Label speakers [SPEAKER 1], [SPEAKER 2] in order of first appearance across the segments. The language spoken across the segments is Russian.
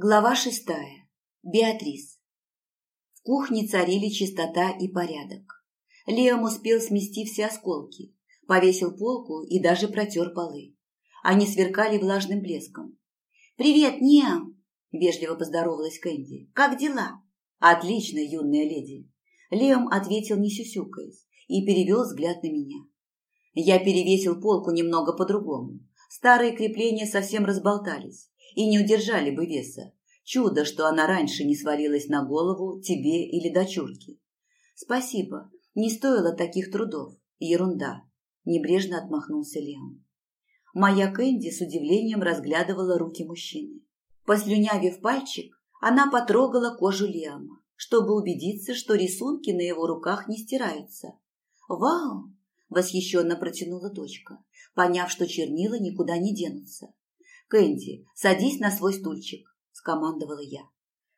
[SPEAKER 1] Глава шестая. Беатрис. В кухне царили чистота и порядок. Лиам успел смести все осколки, повесил полку и даже протер полы. Они сверкали влажным блеском. «Привет, Ниам!» – вежливо поздоровалась Кэнди. «Как дела?» «Отлично, юная леди!» Лиам ответил, не сюсюкаясь, и перевел взгляд на меня. Я перевесил полку немного по-другому. Старые крепления совсем разболтались и не удержали бы веса. Чудо, что она раньше не свалилась на голову тебе или дочурке. Спасибо, не стоило таких трудов. Ерунда. Небрежно отмахнулся Леон. Моя Кэнди с удивлением разглядывала руки мужчины. Послюнявив пальчик, она потрогала кожу Лиама, чтобы убедиться, что рисунки на его руках не стираются. «Вау!» – восхищенно протянула дочка, поняв, что чернила никуда не денутся. «Кэнди, садись на свой стульчик», – скомандовала я.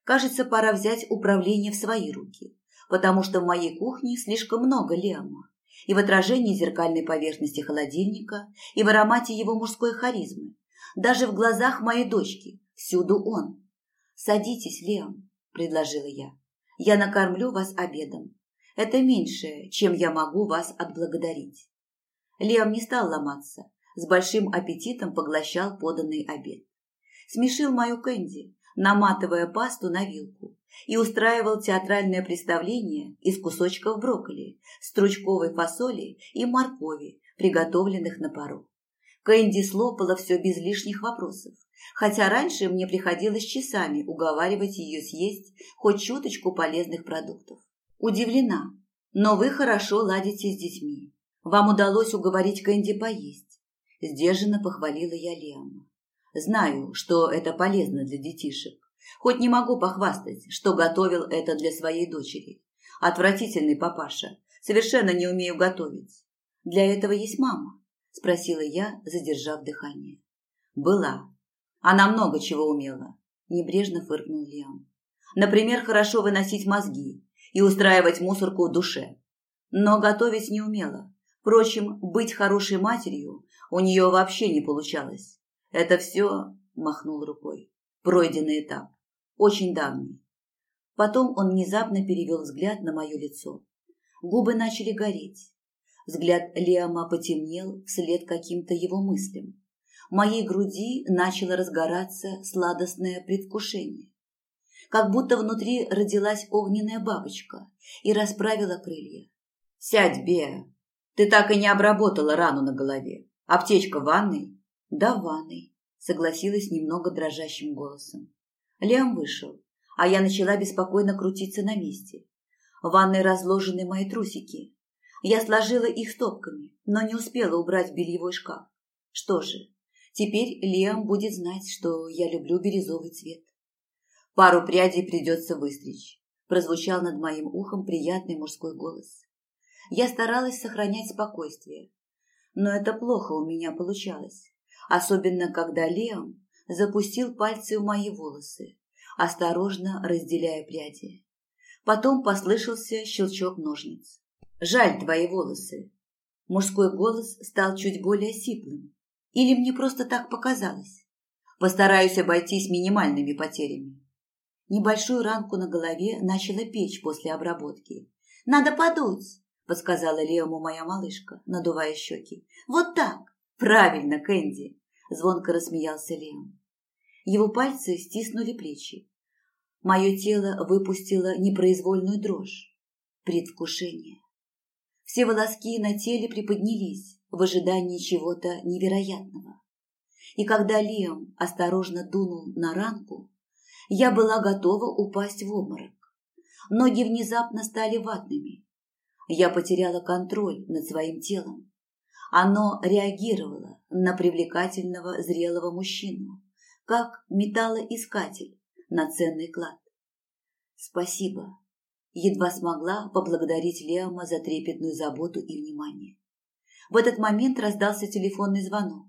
[SPEAKER 1] «Кажется, пора взять управление в свои руки, потому что в моей кухне слишком много Лема, и в отражении зеркальной поверхности холодильника, и в аромате его мужской харизмы. Даже в глазах моей дочки всюду он. «Садитесь, Лем», – предложила я. «Я накормлю вас обедом. Это меньшее, чем я могу вас отблагодарить». Лем не стал ломаться, с большим аппетитом поглощал поданный обед. Смешил мою Кэнди, наматывая пасту на вилку, и устраивал театральное представление из кусочков брокколи, стручковой фасоли и моркови, приготовленных на пару. Кэнди слопала все без лишних вопросов, хотя раньше мне приходилось часами уговаривать ее съесть хоть чуточку полезных продуктов. Удивлена, но вы хорошо ладите с детьми. Вам удалось уговорить Кэнди поесть. Сдержанно похвалила я Лиама. Знаю, что это полезно для детишек. Хоть не могу похвастать, что готовил это для своей дочери. Отвратительный папаша. Совершенно не умею готовить. Для этого есть мама, спросила я, задержав дыхание. Была. Она много чего умела, небрежно фыркнул Лиам. Например, хорошо выносить мозги и устраивать мусорку в душе. Но готовить не умела. Впрочем, быть хорошей матерью у нее вообще не получалось. Это все, махнул рукой, пройденный этап, очень давний. Потом он внезапно перевел взгляд на мое лицо. Губы начали гореть. Взгляд Лиама потемнел вслед каким-то его мыслям. В моей груди начало разгораться сладостное предвкушение. Как будто внутри родилась огненная бабочка и расправила крылья. «Сядь, Беа! Ты так и не обработала рану на голове. Аптечка в ванной? Да, в ванной, согласилась немного дрожащим голосом. Лиам вышел, а я начала беспокойно крутиться на месте. В ванной разложены мои трусики. Я сложила их стопками, но не успела убрать в бельевой шкаф. Что же, теперь Лиам будет знать, что я люблю бирюзовый цвет. Пару прядей придется выстричь. Прозвучал над моим ухом приятный мужской голос. Я старалась сохранять спокойствие, но это плохо у меня получалось, особенно когда Леон запустил пальцы в мои волосы, осторожно разделяя пряди. Потом послышался щелчок ножниц. «Жаль твои волосы!» Мужской голос стал чуть более сиплым. Или мне просто так показалось? Постараюсь обойтись минимальными потерями. Небольшую ранку на голове начала печь после обработки. «Надо подуть!» Подсказала Леому моя малышка, надувая щеки. Вот так. Правильно, Кэнди, звонко рассмеялся Леом. Его пальцы стиснули плечи. Мое тело выпустило непроизвольную дрожь. Предвкушение. Все волоски на теле приподнялись в ожидании чего-то невероятного. И когда Леом осторожно дунул на ранку, я была готова упасть в обморок. Ноги внезапно стали ватными, я потеряла контроль над своим телом. Оно реагировало на привлекательного зрелого мужчину, как металлоискатель на ценный клад. Спасибо. Едва смогла поблагодарить Леома за трепетную заботу и внимание. В этот момент раздался телефонный звонок.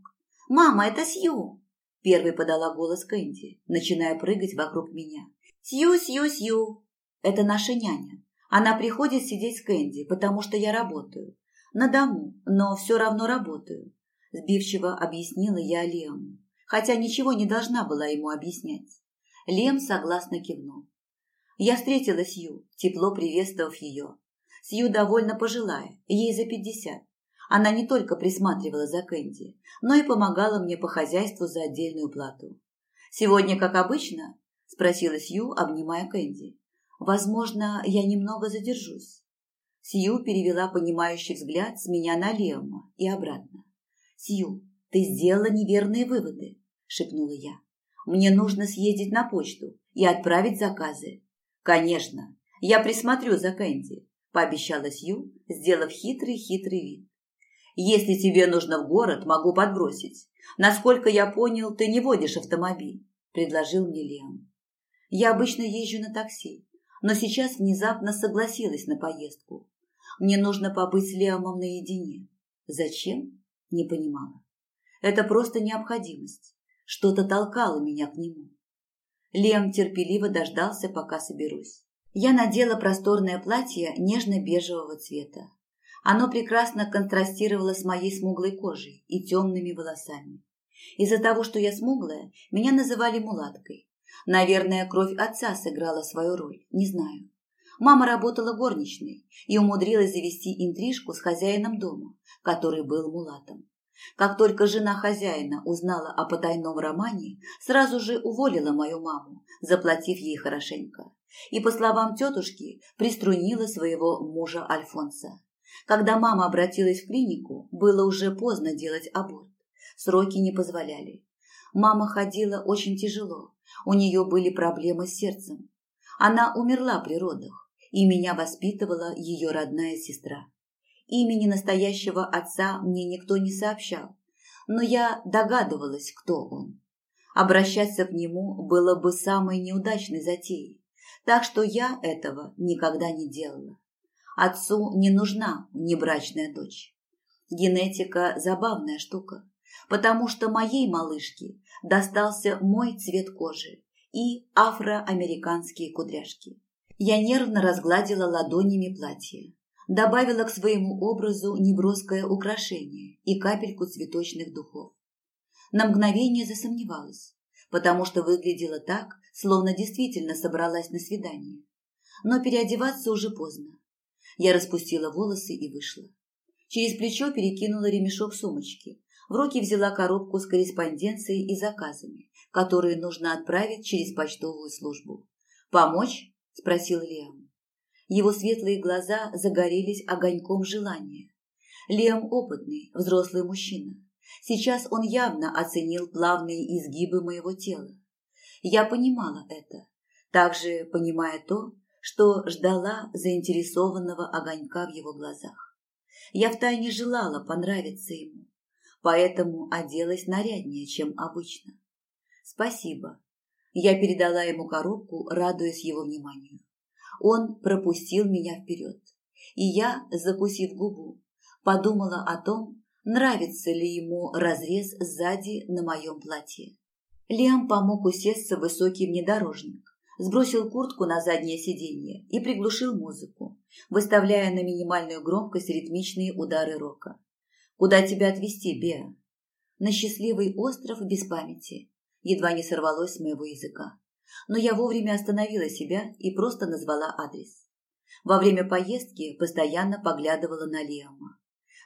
[SPEAKER 1] «Мама, это Сью!» Первой подала голос Кэнди, начиная прыгать вокруг меня. «Сью, Сью, Сью!» «Это наша няня. Она приходит сидеть с Кэнди, потому что я работаю. На дому, но все равно работаю. Сбивчиво объяснила я Лему, хотя ничего не должна была ему объяснять. Лем согласно кивнул. Я встретила Сью, тепло приветствовав ее. Сью довольно пожилая, ей за пятьдесят. Она не только присматривала за Кэнди, но и помогала мне по хозяйству за отдельную плату. «Сегодня, как обычно?» – спросила Сью, обнимая Кэнди. «Возможно, я немного задержусь». Сью перевела понимающий взгляд с меня на Лема и обратно. «Сью, ты сделала неверные выводы», – шепнула я. «Мне нужно съездить на почту и отправить заказы». «Конечно, я присмотрю за Кэнди», – пообещала Сью, сделав хитрый-хитрый вид. Если тебе нужно в город, могу подбросить. Насколько я понял, ты не водишь автомобиль, предложил мне Лиам. Я обычно езжу на такси, но сейчас внезапно согласилась на поездку. Мне нужно побыть с Лиамом наедине. Зачем? Не понимала. Это просто необходимость. Что-то толкало меня к нему. Лем терпеливо дождался, пока соберусь. Я надела просторное платье нежно-бежевого цвета. Оно прекрасно контрастировало с моей смуглой кожей и темными волосами. Из-за того, что я смуглая, меня называли мулаткой. Наверное, кровь отца сыграла свою роль, не знаю. Мама работала горничной и умудрилась завести интрижку с хозяином дома, который был мулатом. Как только жена хозяина узнала о потайном романе, сразу же уволила мою маму, заплатив ей хорошенько. И, по словам тетушки, приструнила своего мужа Альфонса. Когда мама обратилась в клинику, было уже поздно делать аборт. Сроки не позволяли. Мама ходила очень тяжело. У нее были проблемы с сердцем. Она умерла при родах, и меня воспитывала ее родная сестра. Имени настоящего отца мне никто не сообщал, но я догадывалась, кто он. Обращаться к нему было бы самой неудачной затеей, так что я этого никогда не делала. Отцу не нужна внебрачная дочь. Генетика – забавная штука, потому что моей малышке достался мой цвет кожи и афроамериканские кудряшки. Я нервно разгладила ладонями платье, добавила к своему образу неброское украшение и капельку цветочных духов. На мгновение засомневалась, потому что выглядела так, словно действительно собралась на свидание. Но переодеваться уже поздно. Я распустила волосы и вышла. Через плечо перекинула ремешок сумочки. В руки взяла коробку с корреспонденцией и заказами, которые нужно отправить через почтовую службу. «Помочь?» – спросил Лиам. Его светлые глаза загорелись огоньком желания. Лиам опытный, взрослый мужчина. Сейчас он явно оценил плавные изгибы моего тела. Я понимала это, также понимая то, что ждала заинтересованного огонька в его глазах. Я втайне желала понравиться ему, поэтому оделась наряднее, чем обычно. Спасибо. Я передала ему коробку, радуясь его вниманию. Он пропустил меня вперед, и я, закусив губу, подумала о том, нравится ли ему разрез сзади на моем платье. Лиам помог усесться в высокий внедорожник, сбросил куртку на заднее сиденье и приглушил музыку, выставляя на минимальную громкость ритмичные удары рока. «Куда тебя отвезти, Беа?» «На счастливый остров без памяти», едва не сорвалось с моего языка. Но я вовремя остановила себя и просто назвала адрес. Во время поездки постоянно поглядывала на Лиама.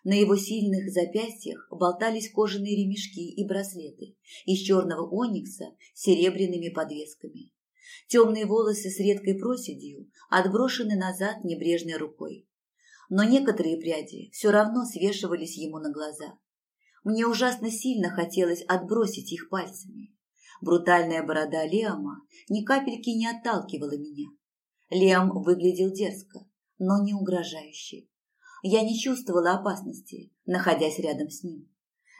[SPEAKER 1] На его сильных запястьях болтались кожаные ремешки и браслеты из черного оникса с серебряными подвесками. Темные волосы с редкой проседью отброшены назад небрежной рукой. Но некоторые пряди все равно свешивались ему на глаза. Мне ужасно сильно хотелось отбросить их пальцами. Брутальная борода Лиама ни капельки не отталкивала меня. Лиам выглядел дерзко, но не угрожающе. Я не чувствовала опасности, находясь рядом с ним.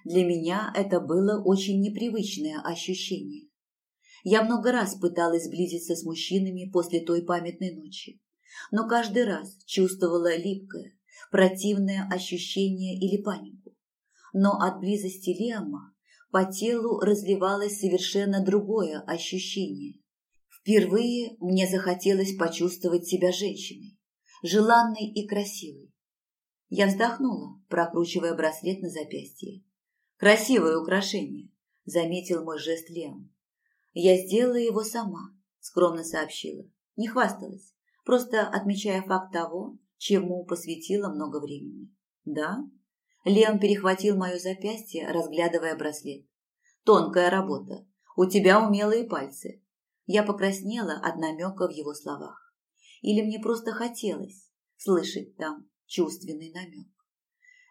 [SPEAKER 1] Для меня это было очень непривычное ощущение. Я много раз пыталась сблизиться с мужчинами после той памятной ночи, но каждый раз чувствовала липкое, противное ощущение или панику. Но от близости Лиама по телу разливалось совершенно другое ощущение. Впервые мне захотелось почувствовать себя женщиной, желанной и красивой. Я вздохнула, прокручивая браслет на запястье. «Красивое украшение», — заметил мой жест Лиам. Я сделала его сама, скромно сообщила. Не хвасталась, просто отмечая факт того, чему посвятила много времени. Да? Леон перехватил мое запястье, разглядывая браслет. Тонкая работа. У тебя умелые пальцы. Я покраснела от намека в его словах. Или мне просто хотелось слышать там чувственный намек.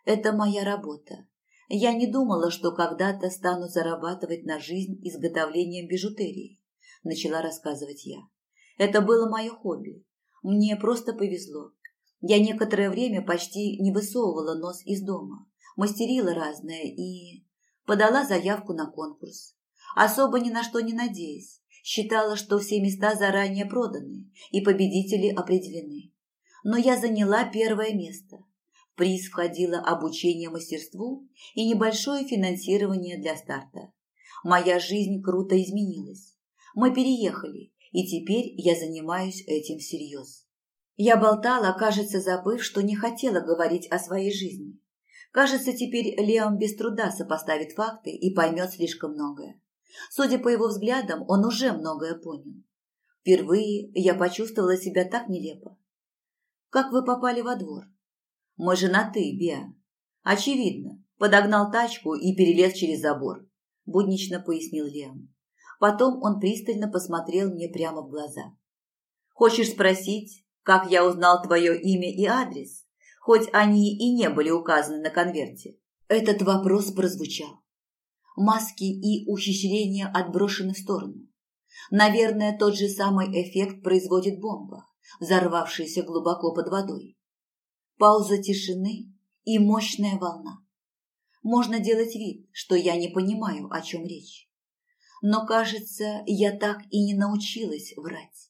[SPEAKER 1] Это моя работа. Я не думала, что когда-то стану зарабатывать на жизнь изготовлением бижутерии, начала рассказывать я. Это было мое хобби. Мне просто повезло. Я некоторое время почти не высовывала нос из дома, мастерила разное и подала заявку на конкурс. Особо ни на что не надеясь, считала, что все места заранее проданы и победители определены. Но я заняла первое место приз входило обучение мастерству и небольшое финансирование для старта. Моя жизнь круто изменилась. Мы переехали, и теперь я занимаюсь этим всерьез. Я болтала, кажется, забыв, что не хотела говорить о своей жизни. Кажется, теперь Леон без труда сопоставит факты и поймет слишком многое. Судя по его взглядам, он уже многое понял. Впервые я почувствовала себя так нелепо. «Как вы попали во двор?» Мы женаты, Беа. Очевидно. Подогнал тачку и перелез через забор. Буднично пояснил Лем. Потом он пристально посмотрел мне прямо в глаза. Хочешь спросить, как я узнал твое имя и адрес? Хоть они и не были указаны на конверте. Этот вопрос прозвучал. Маски и ухищрения отброшены в сторону. Наверное, тот же самый эффект производит бомба, взорвавшаяся глубоко под водой пауза тишины и мощная волна. Можно делать вид, что я не понимаю, о чем речь. Но, кажется, я так и не научилась врать.